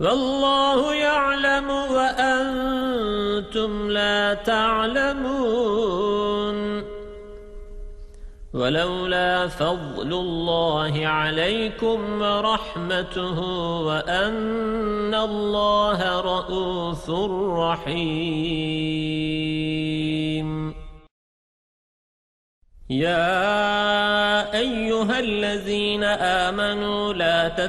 والله يعلم وأنتم لا تعلمون. ولولا فضل الله عليكم ورحمته وأن الله رؤوف رحيم. يا أيها الذين آمنوا لا تتبعوا